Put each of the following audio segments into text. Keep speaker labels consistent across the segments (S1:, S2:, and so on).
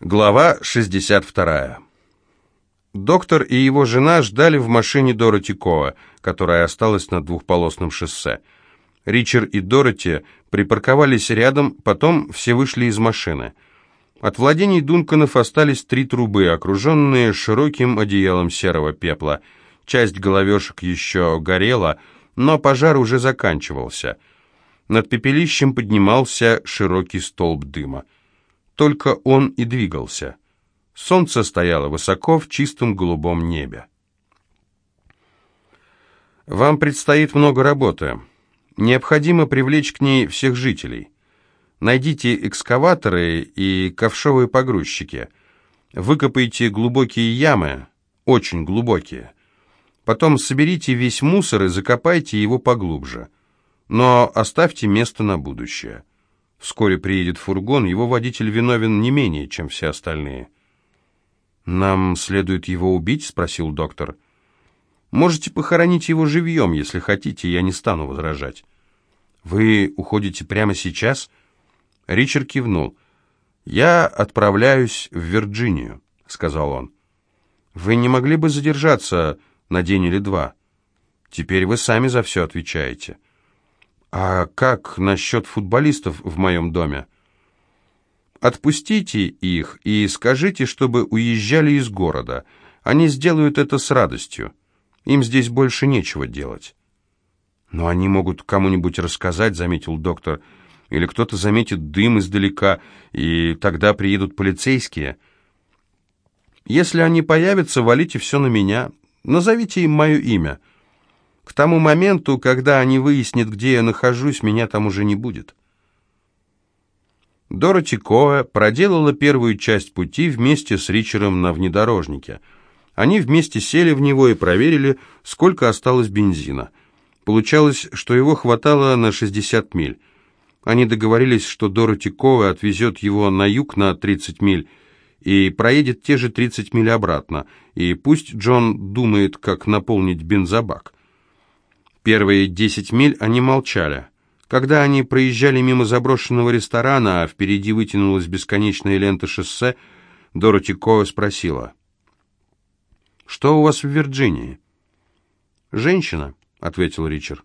S1: Глава 62. Доктор и его жена ждали в машине Дороти Коа, которая осталась на двухполосном шоссе. Ричард и Дороти припарковались рядом, потом все вышли из машины. От владений Дунканов остались три трубы, окруженные широким одеялом серого пепла. Часть головешек еще горела, но пожар уже заканчивался. Над пепелищем поднимался широкий столб дыма. Только он и двигался. Солнце стояло высоко в чистом голубом небе. Вам предстоит много работы. Необходимо привлечь к ней всех жителей. Найдите экскаваторы и ковшовые погрузчики. Выкопайте глубокие ямы, очень глубокие. Потом соберите весь мусор и закопайте его поглубже. Но оставьте место на будущее. Вскоре приедет фургон, его водитель виновен не менее, чем все остальные. «Нам следует его убить?» — спросил доктор. «Можете похоронить его живьем, если хотите, я не стану возражать». «Вы уходите прямо сейчас?» Ричард кивнул. «Я отправляюсь в Вирджинию», — сказал он. «Вы не могли бы задержаться на день или два? Теперь вы сами за все отвечаете». «А как насчет футболистов в моем доме?» «Отпустите их и скажите, чтобы уезжали из города. Они сделают это с радостью. Им здесь больше нечего делать». «Но они могут кому-нибудь рассказать», — заметил доктор. «Или кто-то заметит дым издалека, и тогда приедут полицейские». «Если они появятся, валите все на меня. Назовите им мое имя». К тому моменту, когда они выяснят, где я нахожусь, меня там уже не будет. Дороти Коэ проделала первую часть пути вместе с Ричером на внедорожнике. Они вместе сели в него и проверили, сколько осталось бензина. Получалось, что его хватало на 60 миль. Они договорились, что Дороти Коэ отвезет его на юг на 30 миль и проедет те же 30 миль обратно, и пусть Джон думает, как наполнить бензобак. Первые десять миль они молчали. Когда они проезжали мимо заброшенного ресторана, а впереди вытянулась бесконечная лента шоссе, Дороти Коэ спросила. «Что у вас в Вирджинии?» «Женщина», — ответил Ричард.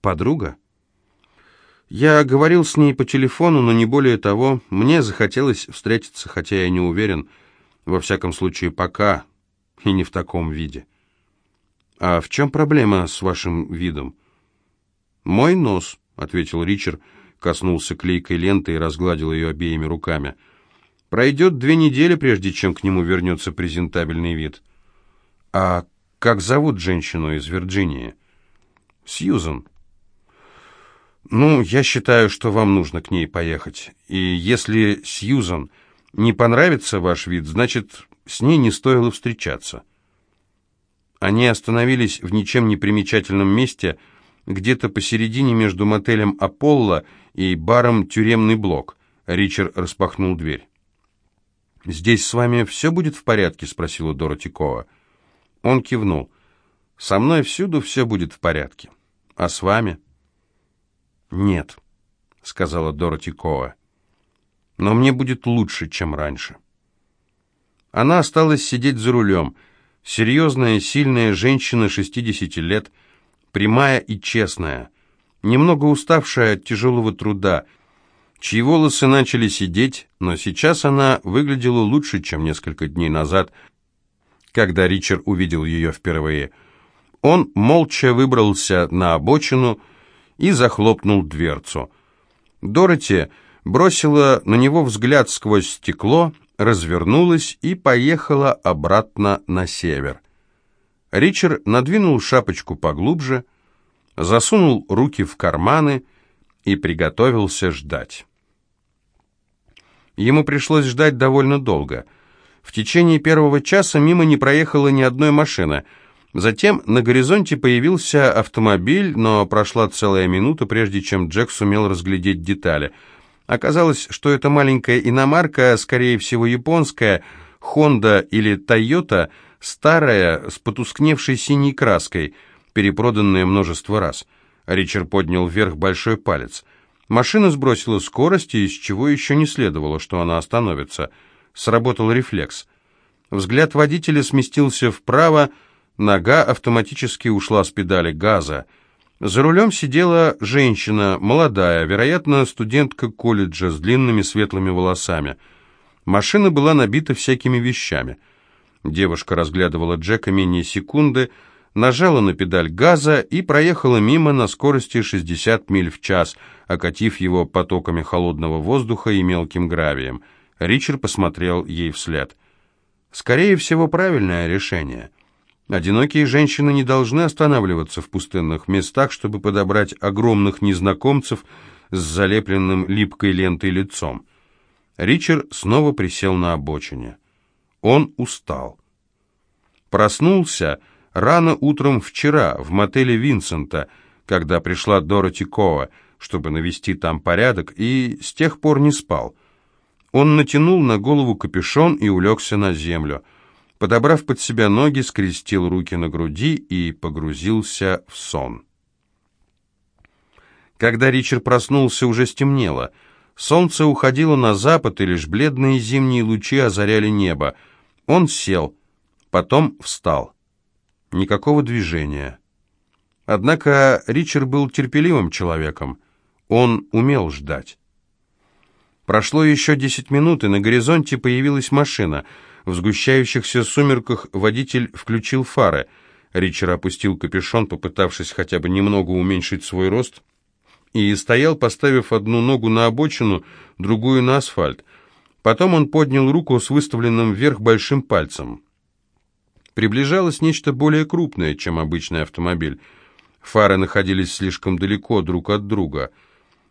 S1: «Подруга?» «Я говорил с ней по телефону, но не более того. Мне захотелось встретиться, хотя я не уверен. Во всяком случае, пока, и не в таком виде». «А в чем проблема с вашим видом?» «Мой нос», — ответил Ричард, коснулся клейкой ленты и разгладил ее обеими руками. «Пройдет две недели, прежде чем к нему вернется презентабельный вид». «А как зовут женщину из Вирджинии?» «Сьюзан». «Ну, я считаю, что вам нужно к ней поехать. И если Сьюзан не понравится ваш вид, значит, с ней не стоило встречаться». Они остановились в ничем не примечательном месте, где-то посередине между мотелем «Аполло» и баром «Тюремный блок». Ричард распахнул дверь. «Здесь с вами все будет в порядке?» — спросила Дороти Коа. Он кивнул. «Со мной всюду все будет в порядке. А с вами?» «Нет», — сказала Дороти Коа. «Но мне будет лучше, чем раньше». Она осталась сидеть за рулем — Серьезная, сильная женщина 60 лет, прямая и честная, немного уставшая от тяжелого труда, чьи волосы начали сидеть, но сейчас она выглядела лучше, чем несколько дней назад, когда Ричард увидел ее впервые. Он молча выбрался на обочину и захлопнул дверцу. Дороти бросила на него взгляд сквозь стекло развернулась и поехала обратно на север. Ричард надвинул шапочку поглубже, засунул руки в карманы и приготовился ждать. Ему пришлось ждать довольно долго. В течение первого часа мимо не проехала ни одной машины. Затем на горизонте появился автомобиль, но прошла целая минута, прежде чем Джек сумел разглядеть детали – Оказалось, что это маленькая иномарка, скорее всего японская, Honda или Toyota, старая, с потускневшей синей краской, перепроданная множество раз. Ричард поднял вверх большой палец. Машина сбросила скорость, из чего еще не следовало, что она остановится. Сработал рефлекс. Взгляд водителя сместился вправо, нога автоматически ушла с педали газа. За рулем сидела женщина, молодая, вероятно, студентка колледжа с длинными светлыми волосами. Машина была набита всякими вещами. Девушка разглядывала Джека менее секунды, нажала на педаль газа и проехала мимо на скорости 60 миль в час, окатив его потоками холодного воздуха и мелким гравием. Ричард посмотрел ей вслед. «Скорее всего, правильное решение». Одинокие женщины не должны останавливаться в пустынных местах, чтобы подобрать огромных незнакомцев с залепленным липкой лентой лицом. Ричард снова присел на обочине. Он устал. Проснулся рано утром вчера в мотеле Винсента, когда пришла Дороти Кова, чтобы навести там порядок, и с тех пор не спал. Он натянул на голову капюшон и улегся на землю — Подобрав под себя ноги, скрестил руки на груди и погрузился в сон. Когда Ричард проснулся, уже стемнело. Солнце уходило на запад, и лишь бледные зимние лучи озаряли небо. Он сел, потом встал. Никакого движения. Однако Ричард был терпеливым человеком. Он умел ждать. Прошло еще десять минут, и на горизонте появилась машина — в сгущающихся сумерках водитель включил фары. Ричард опустил капюшон, попытавшись хотя бы немного уменьшить свой рост, и стоял, поставив одну ногу на обочину, другую на асфальт. Потом он поднял руку с выставленным вверх большим пальцем. Приближалось нечто более крупное, чем обычный автомобиль. Фары находились слишком далеко друг от друга.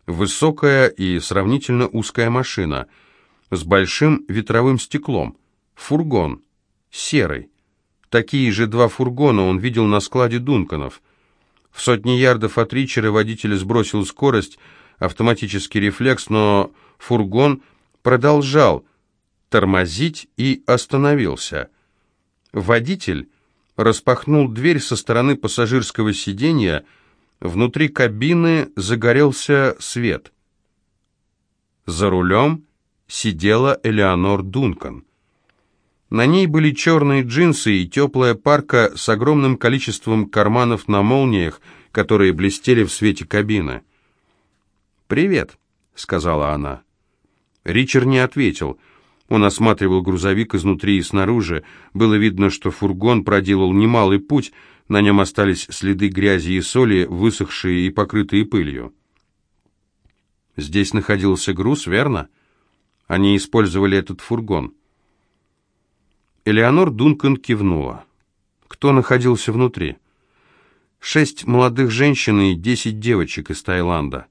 S1: Высокая и сравнительно узкая машина с большим ветровым стеклом. Фургон. Серый. Такие же два фургона он видел на складе Дунканов. В сотни ярдов от Ричера водитель сбросил скорость, автоматический рефлекс, но фургон продолжал тормозить и остановился. Водитель распахнул дверь со стороны пассажирского сиденья, внутри кабины загорелся свет. За рулем сидела Элеонор Дункан. На ней были черные джинсы и теплая парка с огромным количеством карманов на молниях, которые блестели в свете кабины. «Привет», — сказала она. Ричард не ответил. Он осматривал грузовик изнутри и снаружи. Было видно, что фургон проделал немалый путь, на нем остались следы грязи и соли, высохшие и покрытые пылью. Здесь находился груз, верно? Они использовали этот фургон. Элеонор Дункан кивнула. Кто находился внутри? Шесть молодых женщин и десять девочек из Таиланда.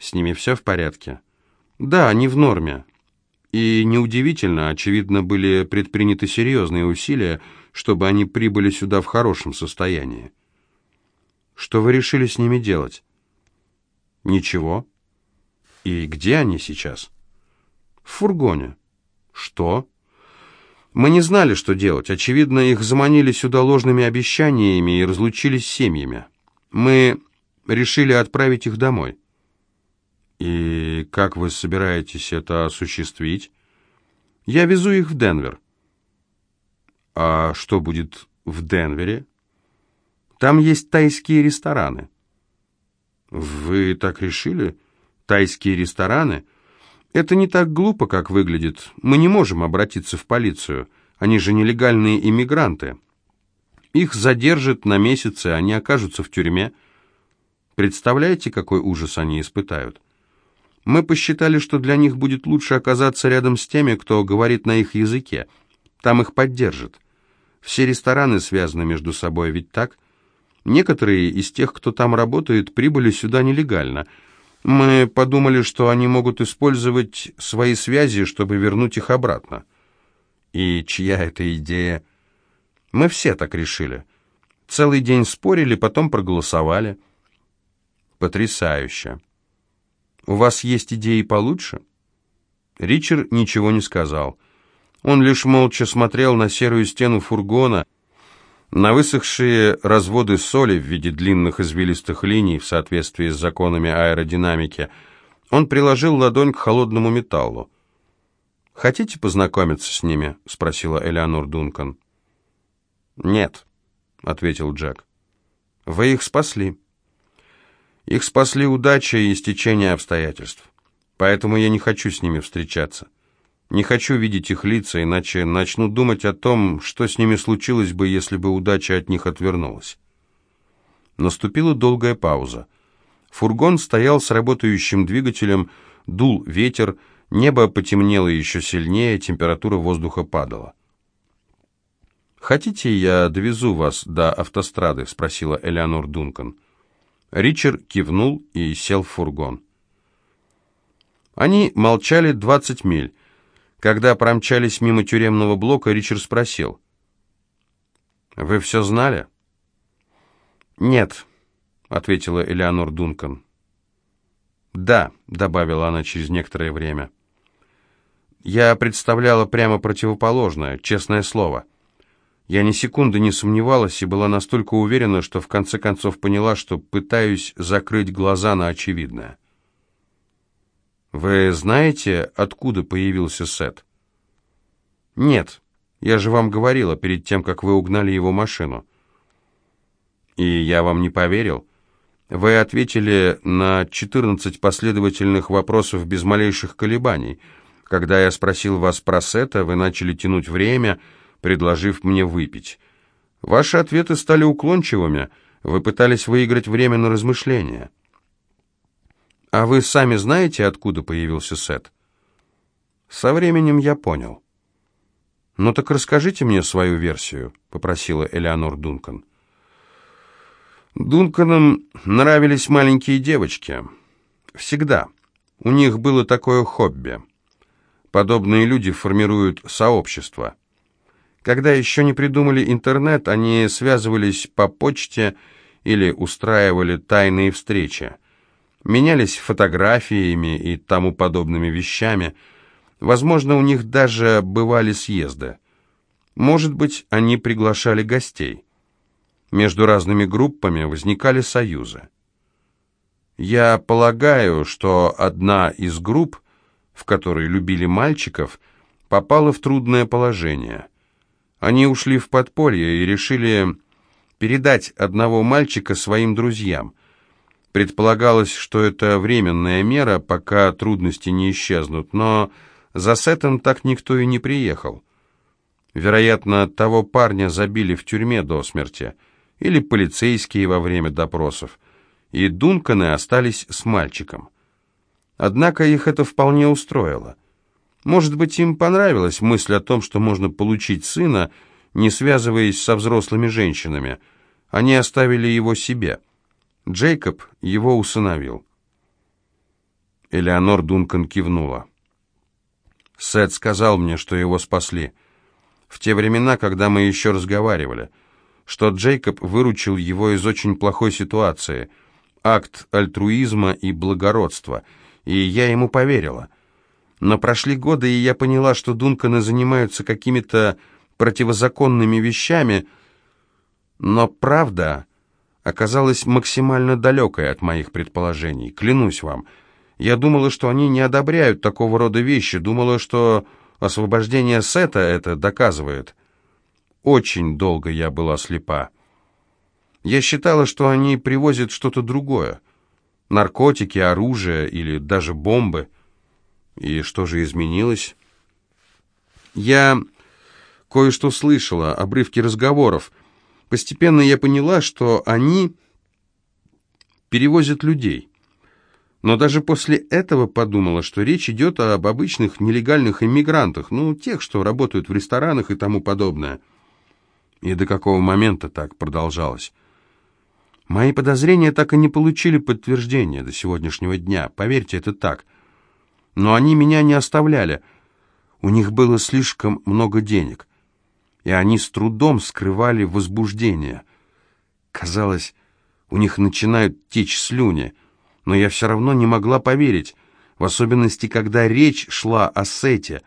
S1: С ними все в порядке? Да, они в норме. И неудивительно, очевидно, были предприняты серьезные усилия, чтобы они прибыли сюда в хорошем состоянии. Что вы решили с ними делать? Ничего. И где они сейчас? В фургоне. Что? Мы не знали, что делать. Очевидно, их заманили сюда ложными обещаниями и разлучились с семьями. Мы решили отправить их домой. И как вы собираетесь это осуществить? Я везу их в Денвер. А что будет в Денвере? Там есть тайские рестораны. Вы так решили? Тайские рестораны? Это не так глупо, как выглядит. Мы не можем обратиться в полицию. Они же нелегальные иммигранты. Их задержат на месяцы, они окажутся в тюрьме. Представляете, какой ужас они испытают? Мы посчитали, что для них будет лучше оказаться рядом с теми, кто говорит на их языке. Там их поддержат. Все рестораны связаны между собой, ведь так? Некоторые из тех, кто там работает, прибыли сюда нелегально – мы подумали, что они могут использовать свои связи, чтобы вернуть их обратно. И чья это идея? Мы все так решили. Целый день спорили, потом проголосовали. Потрясающе. У вас есть идеи получше? Ричард ничего не сказал. Он лишь молча смотрел на серую стену фургона, на высохшие разводы соли в виде длинных извилистых линий в соответствии с законами аэродинамики он приложил ладонь к холодному металлу. «Хотите познакомиться с ними?» — спросила Элеонор Дункан. «Нет», — ответил Джек. «Вы их спасли». «Их спасли удача и стечение обстоятельств. Поэтому я не хочу с ними встречаться. Не хочу видеть их лица, иначе начну думать о том, что с ними случилось бы, если бы удача от них отвернулась». Наступила долгая пауза. Фургон стоял с работающим двигателем, дул ветер, небо потемнело еще сильнее, температура воздуха падала. «Хотите, я довезу вас до автострады?» — спросила Элеонор Дункан. Ричард кивнул и сел в фургон. Они молчали двадцать миль. Когда промчались мимо тюремного блока, Ричард спросил. «Вы все знали?» «Нет», — ответила Элеонор Дункан. «Да», — добавила она через некоторое время. «Я представляла прямо противоположное, честное слово». Я ни секунды не сомневалась и была настолько уверена, что в конце концов поняла, что пытаюсь закрыть глаза на очевидное. «Вы знаете, откуда появился Сет?» «Нет, я же вам говорила перед тем, как вы угнали его машину». «И я вам не поверил?» Вы ответили на 14 последовательных вопросов без малейших колебаний. Когда я спросил вас про Сета, вы начали тянуть время предложив мне выпить. Ваши ответы стали уклончивыми, вы пытались выиграть время на размышления. А вы сами знаете, откуда появился Сет? Со временем я понял. «Ну так расскажите мне свою версию», — попросила Элеонор Дункан. Дунканам нравились маленькие девочки. Всегда. У них было такое хобби. Подобные люди формируют сообщество. Когда еще не придумали интернет, они связывались по почте или устраивали тайные встречи. Менялись фотографиями и тому подобными вещами. Возможно, у них даже бывали съезды. Может быть, они приглашали гостей. Между разными группами возникали союзы. Я полагаю, что одна из групп, в которой любили мальчиков, попала в трудное положение – они ушли в подполье и решили передать одного мальчика своим друзьям. Предполагалось, что это временная мера, пока трудности не исчезнут, но за Сетом так никто и не приехал. Вероятно, того парня забили в тюрьме до смерти, или полицейские во время допросов, и Дунканы остались с мальчиком. Однако их это вполне устроило. Может быть, им понравилась мысль о том, что можно получить сына, не связываясь со взрослыми женщинами. Они оставили его себе. Джейкоб его усыновил. Элеонор Дункан кивнула. Сет сказал мне, что его спасли. В те времена, когда мы еще разговаривали, что Джейкоб выручил его из очень плохой ситуации, акт альтруизма и благородства, и я ему поверила — но прошли годы, и я поняла, что Дунканы занимаются какими-то противозаконными вещами, но правда оказалась максимально далекой от моих предположений, клянусь вам. Я думала, что они не одобряют такого рода вещи, думала, что освобождение Сета это доказывает. Очень долго я была слепа. Я считала, что они привозят что-то другое. Наркотики, оружие или даже бомбы — и что же изменилось? Я кое-что слышала, обрывки разговоров. Постепенно я поняла, что они перевозят людей. Но даже после этого подумала, что речь идет об обычных нелегальных иммигрантах, ну, тех, что работают в ресторанах и тому подобное. И до какого момента так продолжалось? Мои подозрения так и не получили подтверждения до сегодняшнего дня. Поверьте, это так. Но они меня не оставляли. У них было слишком много денег, и они с трудом скрывали возбуждение. Казалось, у них начинают течь слюни, но я все равно не могла поверить, в особенности, когда речь шла о Сете.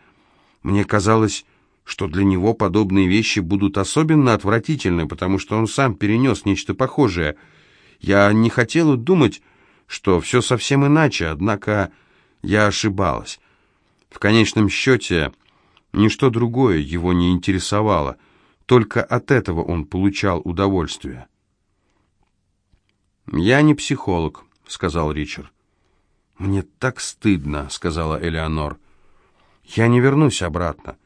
S1: Мне казалось, что для него подобные вещи будут особенно отвратительны, потому что он сам перенес нечто похожее. Я не хотела думать, что все совсем иначе, однако... Я ошибалась. В конечном счете, Ничто другое его не интересовало. Только от этого он получал удовольствие. «Я не психолог», — сказал Ричард. «Мне так стыдно», — сказала Элеонор. «Я не вернусь обратно.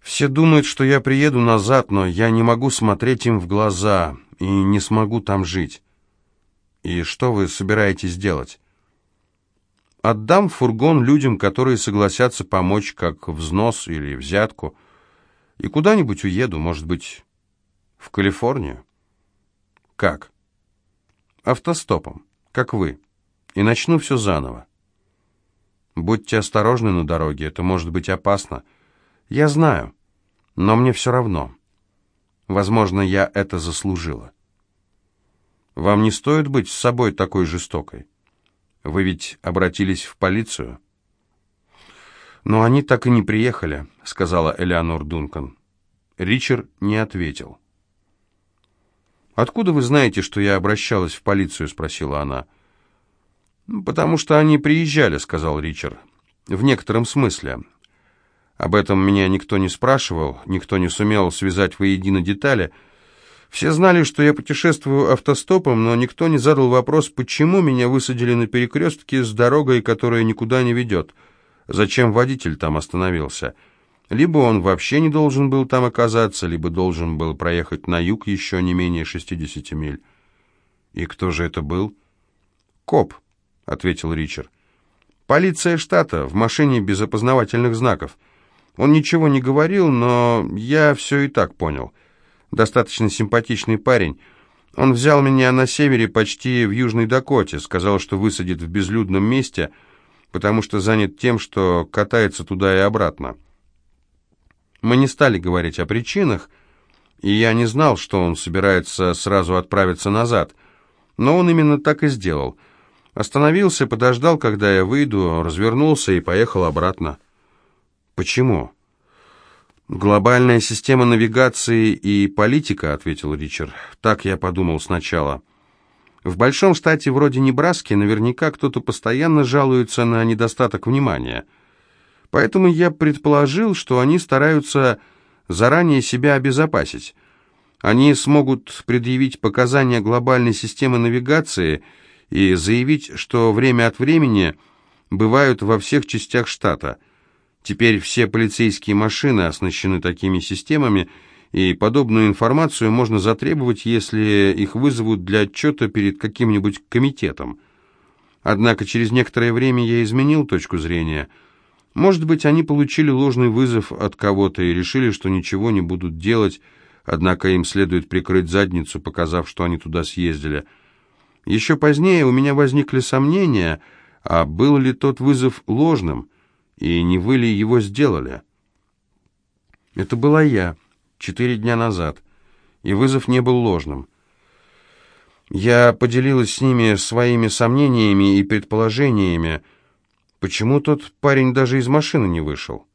S1: Все думают, что я приеду назад, но я не могу смотреть им в глаза и не смогу там жить. И что вы собираетесь делать?» «Отдам фургон людям, которые согласятся помочь, как взнос или взятку, и куда-нибудь уеду, может быть, в Калифорнию». «Как?» «Автостопом, как вы» и начну все заново. Будьте осторожны на дороге, это может быть опасно. Я знаю, но мне все равно. Возможно, я это заслужила. Вам не стоит быть с собой такой жестокой. Вы ведь обратились в полицию? Но они так и не приехали, сказала Элеонор Дункан. Ричард не ответил. «Откуда вы знаете, что я обращалась в полицию?» — спросила она. «Потому что они приезжали», — сказал Ричард. «В некотором смысле. Об этом меня никто не спрашивал, никто не сумел связать воедино детали. Все знали, что я путешествую автостопом, но никто не задал вопрос, почему меня высадили на перекрестке с дорогой, которая никуда не ведет. Зачем водитель там остановился? Либо он вообще не должен был там оказаться, либо должен был проехать на юг еще не менее 60 миль. И кто же это был? Коп. — ответил Ричард. «Полиция штата, в машине без опознавательных знаков. Он ничего не говорил, но я все и так понял. Достаточно симпатичный парень. Он взял меня на севере, почти в Южной Дакоте, сказал, что высадит в безлюдном месте, потому что занят тем, что катается туда и обратно. Мы не стали говорить о причинах, и я не знал, что он собирается сразу отправиться назад, но он именно так и сделал — Остановился, подождал, когда я выйду, развернулся и поехал обратно. Почему? Глобальная система навигации и политика, ответил Ричард. Так я подумал сначала. В большом штате вроде Небраски наверняка кто-то постоянно жалуется на недостаток внимания. Поэтому я предположил, что они стараются заранее себя обезопасить. Они смогут предъявить показания глобальной системы навигации – и заявить, что время от времени бывают во всех частях штата. Теперь все полицейские машины оснащены такими системами, и подобную информацию можно затребовать, если их вызовут для отчета перед каким-нибудь комитетом. Однако через некоторое время я изменил точку зрения. Может быть, они получили ложный вызов от кого-то и решили, что ничего не будут делать, однако им следует прикрыть задницу, показав, что они туда съездили – еще позднее у меня возникли сомнения, а был ли тот вызов ложным, и не вы ли его сделали. Это была я, четыре дня назад, и вызов не был ложным. Я поделилась с ними своими сомнениями и предположениями, почему тот парень даже из машины не вышел.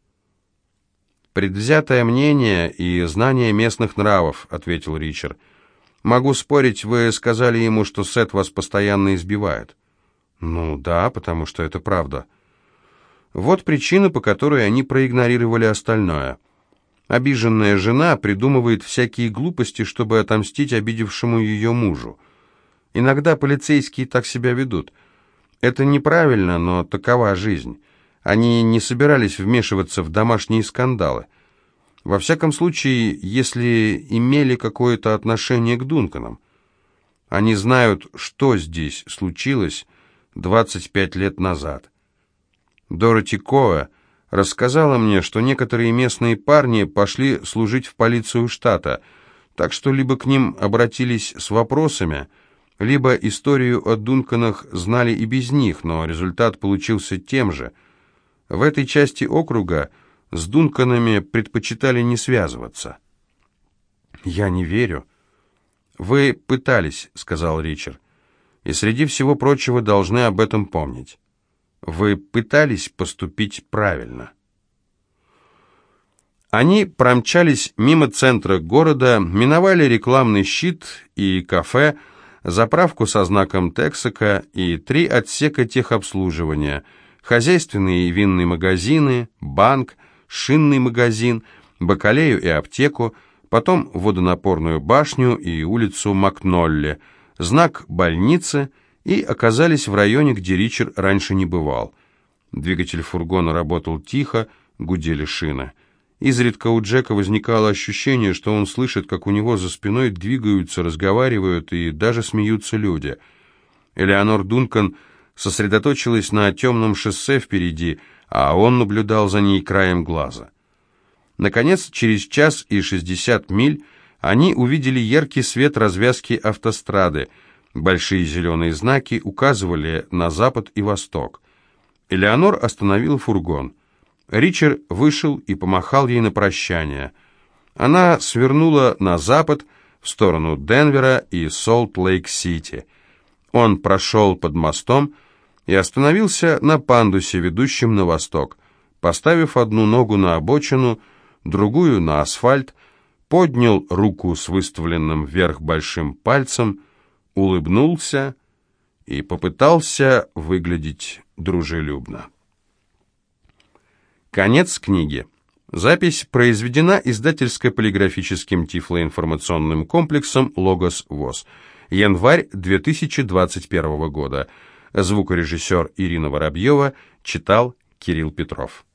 S1: «Предвзятое мнение и знание местных нравов», — ответил Ричард. Могу спорить, вы сказали ему, что Сет вас постоянно избивает. Ну да, потому что это правда. Вот причина, по которой они проигнорировали остальное. Обиженная жена придумывает всякие глупости, чтобы отомстить обидевшему ее мужу. Иногда полицейские так себя ведут. Это неправильно, но такова жизнь. Они не собирались вмешиваться в домашние скандалы. Во всяком случае, если имели какое-то отношение к Дунканам. Они знают, что здесь случилось 25 лет назад. Дороти Коэ рассказала мне, что некоторые местные парни пошли служить в полицию штата, так что либо к ним обратились с вопросами, либо историю о Дунканах знали и без них, но результат получился тем же. В этой части округа с Дунканами предпочитали не связываться. «Я не верю». «Вы пытались», — сказал Ричард, — «и среди всего прочего должны об этом помнить. Вы пытались поступить правильно». Они промчались мимо центра города, миновали рекламный щит и кафе, заправку со знаком Тексака и три отсека техобслуживания, хозяйственные и винные магазины, банк, шинный магазин, бакалею и аптеку, потом водонапорную башню и улицу Макнолли, знак больницы и оказались в районе, где Ричард раньше не бывал. Двигатель фургона работал тихо, гудели шины. Изредка у Джека возникало ощущение, что он слышит, как у него за спиной двигаются, разговаривают и даже смеются люди. Элеонор Дункан сосредоточилась на темном шоссе впереди, а он наблюдал за ней краем глаза. Наконец, через час и шестьдесят миль они увидели яркий свет развязки автострады. Большие зеленые знаки указывали на запад и восток. Элеонор остановил фургон. Ричард вышел и помахал ей на прощание. Она свернула на запад, в сторону Денвера и Солт-Лейк-Сити. Он прошел под мостом и остановился на пандусе, ведущем на восток. Поставив одну ногу на обочину, другую на асфальт, поднял руку с выставленным вверх большим пальцем, улыбнулся и попытался выглядеть дружелюбно. Конец книги. Запись произведена издательско-полиграфическим тифлоинформационным комплексом «Логос ВОЗ». Январь 2021 года. Звукорежиссер Ирина Воробьева читал Кирилл Петров.